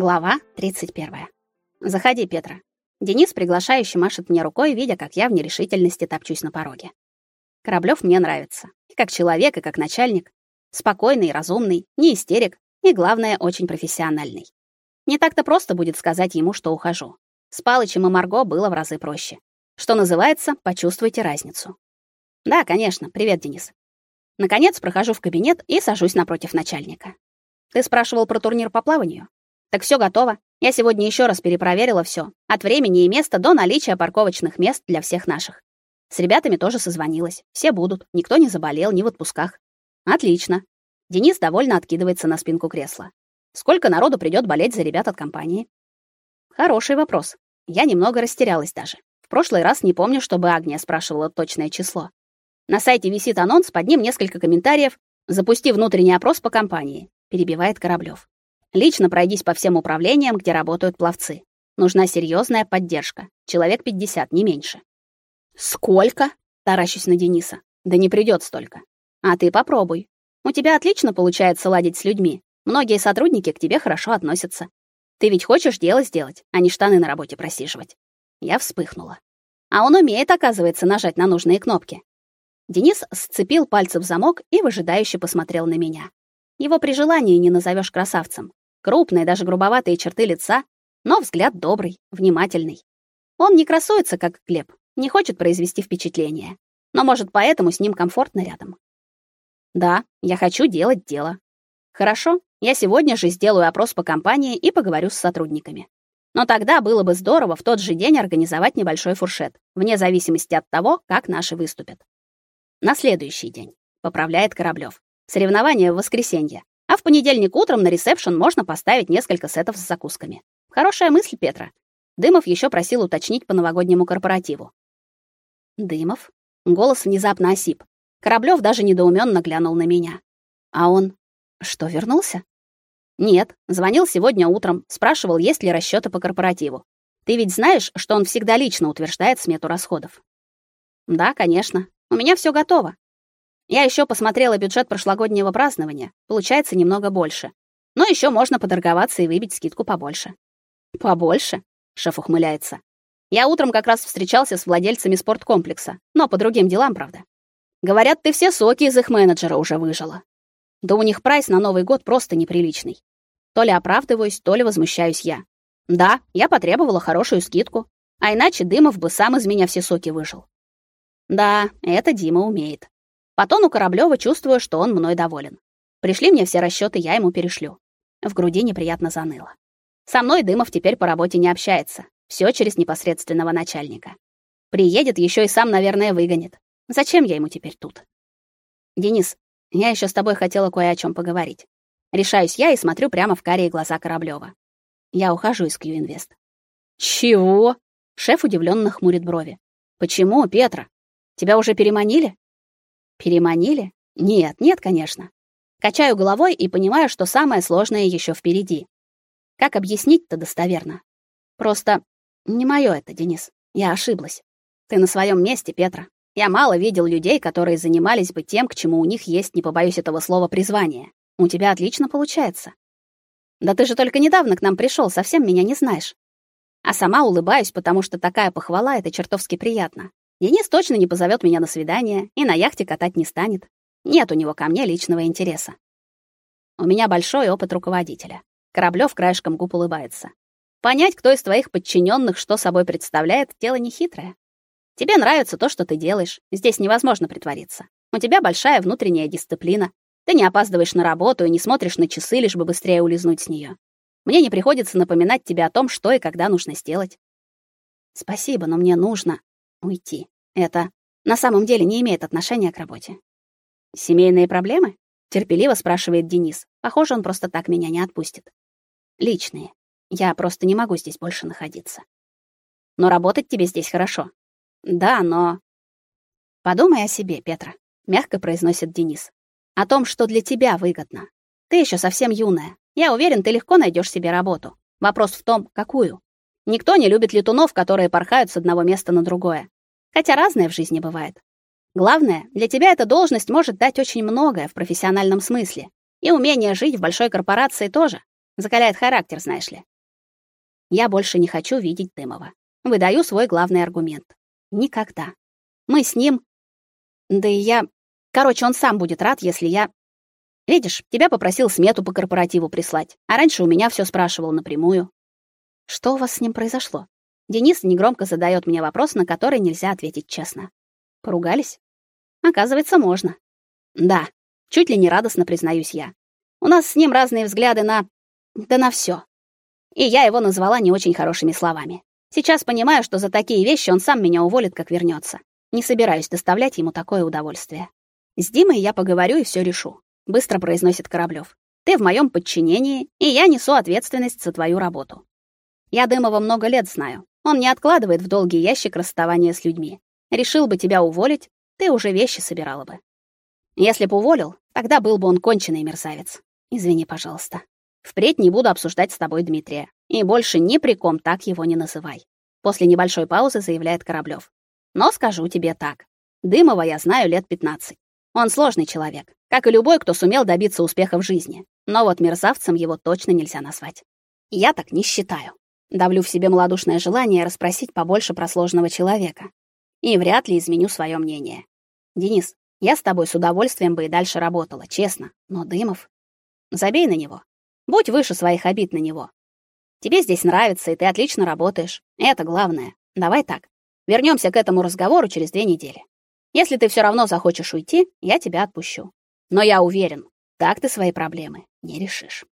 Глава 31. Заходи, Петра. Денис приглашающе машет мне рукой, видя, как я в нерешительности топчусь на пороге. Кораблёв мне нравится. И как человек, и как начальник. Спокойный, разумный, не истерик и, главное, очень профессиональный. Не так-то просто будет сказать ему, что ухожу. С Палычем и Марго было в разы проще. Что называется, почувствуйте разницу. Да, конечно. Привет, Денис. Наконец прохожу в кабинет и сажусь напротив начальника. Ты спрашивал про турнир по плаванию? Так все готово. Я сегодня еще раз перепроверила все, от времени и места до наличия парковочных мест для всех наших. С ребятами тоже созвонилась. Все будут, никто не заболел, ни в отпусках. Отлично. Денис довольно откидывается на спинку кресла. Сколько народу придет болеть за ребят от компании? Хороший вопрос. Я немного растерялась даже. В прошлый раз не помню, чтобы Агния спрашивала точное число. На сайте висит анонс, под ним несколько комментариев. Запусти внутренний опрос по компании, перебивает Кораблёв. Лично пройдись по всем управлениям, где работают пловцы. Нужна серьезная поддержка. Человек 50, не меньше. Сколько? Таращусь на Дениса. Да не придёт столько. А ты попробуй. У тебя отлично получается ладить с людьми. Многие сотрудники к тебе хорошо относятся. Ты ведь хочешь дело сделать, а не штаны на работе просиживать. Я вспыхнула. А он умеет, оказывается, нажать на нужные кнопки. Денис сцепил пальцы в замок и выжидающе посмотрел на меня. Его при желании не назовешь красавцем. Крупные, даже грубоватые черты лица, но взгляд добрый, внимательный. Он не красуется, как Глеб, не хочет произвести впечатление, но, может, поэтому с ним комфортно рядом. Да, я хочу делать дело. Хорошо, я сегодня же сделаю опрос по компании и поговорю с сотрудниками. Но тогда было бы здорово в тот же день организовать небольшой фуршет, вне зависимости от того, как наши выступят. На следующий день, поправляет Кораблёв. Соревнования в воскресенье. В понедельник утром на ресепшн можно поставить несколько сетов с закусками. Хорошая мысль, Петра. Дымов еще просил уточнить по новогоднему корпоративу. Дымов? Голос внезапно осип. Кораблёв даже недоуменно глянул на меня. А он что, вернулся? Нет, звонил сегодня утром, спрашивал, есть ли расчеты по корпоративу. Ты ведь знаешь, что он всегда лично утверждает смету расходов. Да, конечно. У меня все готово. Я еще посмотрела бюджет прошлогоднего празднования. Получается немного больше. Но еще можно поторговаться и выбить скидку побольше. Побольше? Шеф ухмыляется. Я утром как раз встречался с владельцами спорткомплекса, но по другим делам, правда. Говорят, ты все соки из их менеджера уже выжила. Да у них прайс на Новый год просто неприличный. То ли оправдываюсь, то ли возмущаюсь я. Да, я потребовала хорошую скидку, а иначе Дымов бы сам из меня все соки выжил. Да, это Дима умеет. По тону Кораблёва чувствую, что он мной доволен. Пришли мне все расчёты, я ему перешлю. В груди неприятно заныло. Со мной Дымов теперь по работе не общается. Всё через непосредственного начальника. Приедет, ещё и сам, наверное, выгонит. Зачем я ему теперь тут? Денис, я ещё с тобой хотела кое о чём поговорить. Решаюсь я и смотрю прямо в карие глаза Кораблёва. Я ухожу из Q-Invest. Чего? Шеф удивлённо хмурит брови. Почему, Петра? Тебя уже переманили? Переманили? Нет, нет, конечно. Качаю головой и понимаю, что самое сложное еще впереди. Как объяснить-то достоверно? Просто не моё это, Денис. Я ошиблась. Ты на своем месте, Петра. Я мало видел людей, которые занимались бы тем, к чему у них есть, не побоюсь этого слова, призвание. У тебя отлично получается. Да ты же только недавно к нам пришел, совсем меня не знаешь. А сама улыбаюсь, потому что такая похвала это чертовски приятно. Денис точно не позовет меня на свидание и на яхте катать не станет. Нет у него ко мне личного интереса. У меня большой опыт руководителя. Кораблёв краешком губ улыбается. Понять, кто из твоих подчиненных что собой представляет, дело нехитрое. Тебе нравится то, что ты делаешь. Здесь невозможно притвориться. У тебя большая внутренняя дисциплина. Ты не опаздываешь на работу и не смотришь на часы, лишь бы быстрее улизнуть с нее. Мне не приходится напоминать тебе о том, что и когда нужно сделать. Спасибо, но мне нужно уйти. Это на самом деле не имеет отношения к работе. Семейные проблемы? терпеливо спрашивает Денис. Похоже, он просто так меня не отпустит. Личные. Я просто не могу здесь больше находиться. Но работать тебе здесь хорошо. Да, но Подумай о себе, Петра, мягко произносит Денис. О том, что для тебя выгодно. Ты еще совсем юная. Я уверен, ты легко найдешь себе работу. Вопрос в том, какую. Никто не любит летунов, которые порхают с одного места на другое. Хотя разное в жизни бывает. Главное, для тебя эта должность может дать очень многое в профессиональном смысле. И умение жить в большой корпорации тоже. Закаляет характер, знаешь ли. Я больше не хочу видеть Дымова. Выдаю свой главный аргумент. Никогда. Мы с ним... Да и я... Короче, он сам будет рад, если я... Видишь, тебя попросил смету по корпоративу прислать, а раньше у меня все спрашивал напрямую. Что у вас с ним произошло? Денис негромко задает мне вопрос, на который нельзя ответить честно. Поругались? Оказывается, можно. Да, чуть ли не радостно признаюсь я. У нас с ним разные взгляды на... да на все. И я его назвала не очень хорошими словами. Сейчас понимаю, что за такие вещи он сам меня уволит, как вернется. Не собираюсь доставлять ему такое удовольствие. С Димой я поговорю и все решу, быстро произносит Кораблёв. Ты в моем подчинении, и я несу ответственность за твою работу. Я Дымова много лет знаю. Он не откладывает в долгий ящик расставания с людьми. Решил бы тебя уволить, ты уже вещи собирала бы. Если бы уволил, тогда был бы он конченый мерзавец. Извини, пожалуйста. Впредь не буду обсуждать с тобой Дмитрия. И больше ни при ком так его не называй. После небольшой паузы заявляет Кораблёв. Но скажу тебе так. Дымова я знаю лет 15. Он сложный человек, как и любой, кто сумел добиться успеха в жизни. Но вот мерзавцем его точно нельзя назвать. Я так не считаю. Давлю в себе малодушное желание расспросить побольше про сложного человека. И вряд ли изменю свое мнение. Денис, я с тобой с удовольствием бы и дальше работала, честно. Но Дымов... Забей на него. Будь выше своих обид на него. Тебе здесь нравится, и ты отлично работаешь. Это главное. Давай так. Вернемся к этому разговору через две недели. Если ты все равно захочешь уйти, я тебя отпущу. Но я уверен, так ты свои проблемы не решишь.